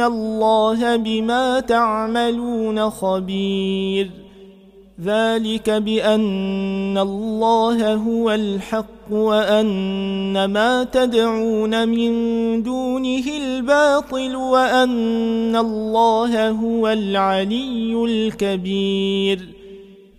الله بما تعملون خبير. ذلك بأن الله هو الحق وأن ما تدعون من دونه الباطل وأن الله هو العلي الكبير.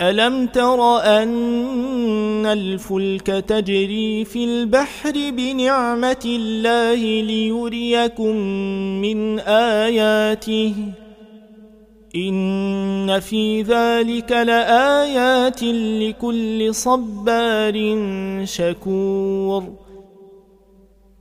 ألم تر أن الفلك تجري في البحر بنعمة الله ليريكم من آياته؟ إن في ذلك لآيات لكل صبار شكور.